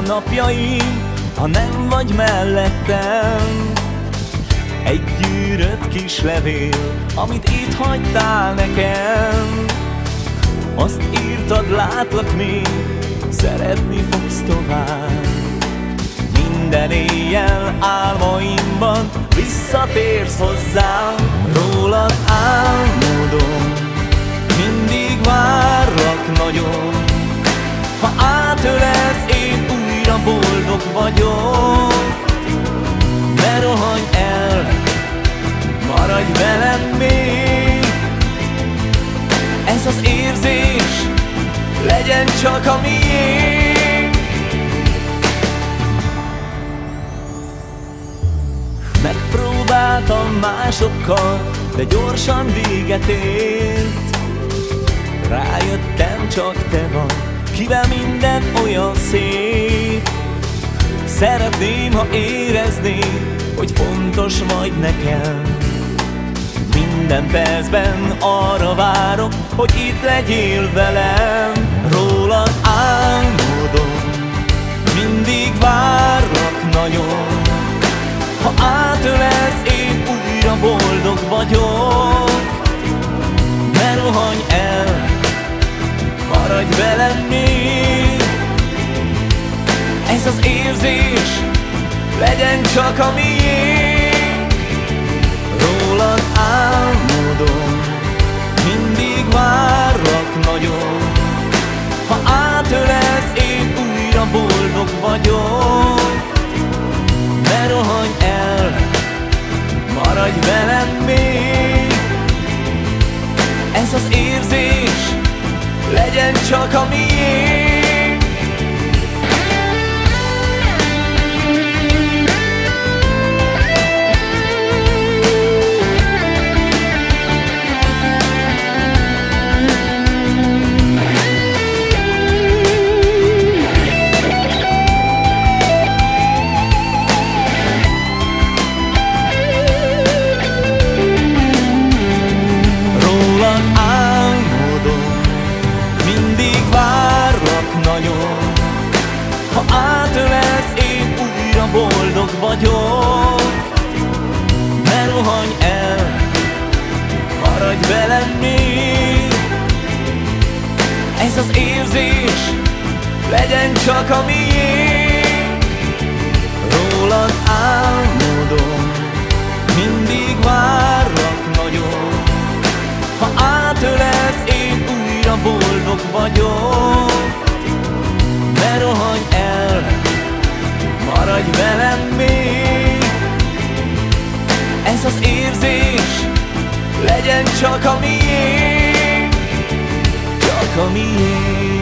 napjaim, ha nem vagy mellettem. Egy gyűrött kis levél, amit itt hagytál nekem. Azt írtad, látlak még, szeretni fogsz tovább. Minden éjjel álmaimban visszatérsz hozzám Rólad álmodom, vagyok Ne rohanj el, maradj velem még. Ez az érzés legyen csak a miénk. Megpróbáltam másokkal, de gyorsan véget ért. Rájöttem, csak te vagy, kivel minden olyan szép Szeretném, ha éreznéd, hogy fontos vagy nekem. Minden percben arra várok, hogy itt legyél velem. Rólad álmodom, mindig várlak nagyon. Ha átölelsz, én újra boldog vagyok. Ne rohanj el, maradj velem még Ez az érzés. Legyen csak a miénk. Rólad álmodom, mindig várlak nagyon. Ha átölelsz, én újra boldog vagyok. Ne rohanj el, maradj velem még. Ez az érzés. Legyen csak a miénk Ha átölelsz, én újra boldog vagyok. Ne rohanj el, maradj velem még. Ez az érzés legyen csak a miénk. Rólad álmodom, mindig várlak nagyon. Ha átölelsz, én újra boldog vagyok. Ne rohanj maradj velem még. Ez az érzés legyen csak a miénk. Csak a miénk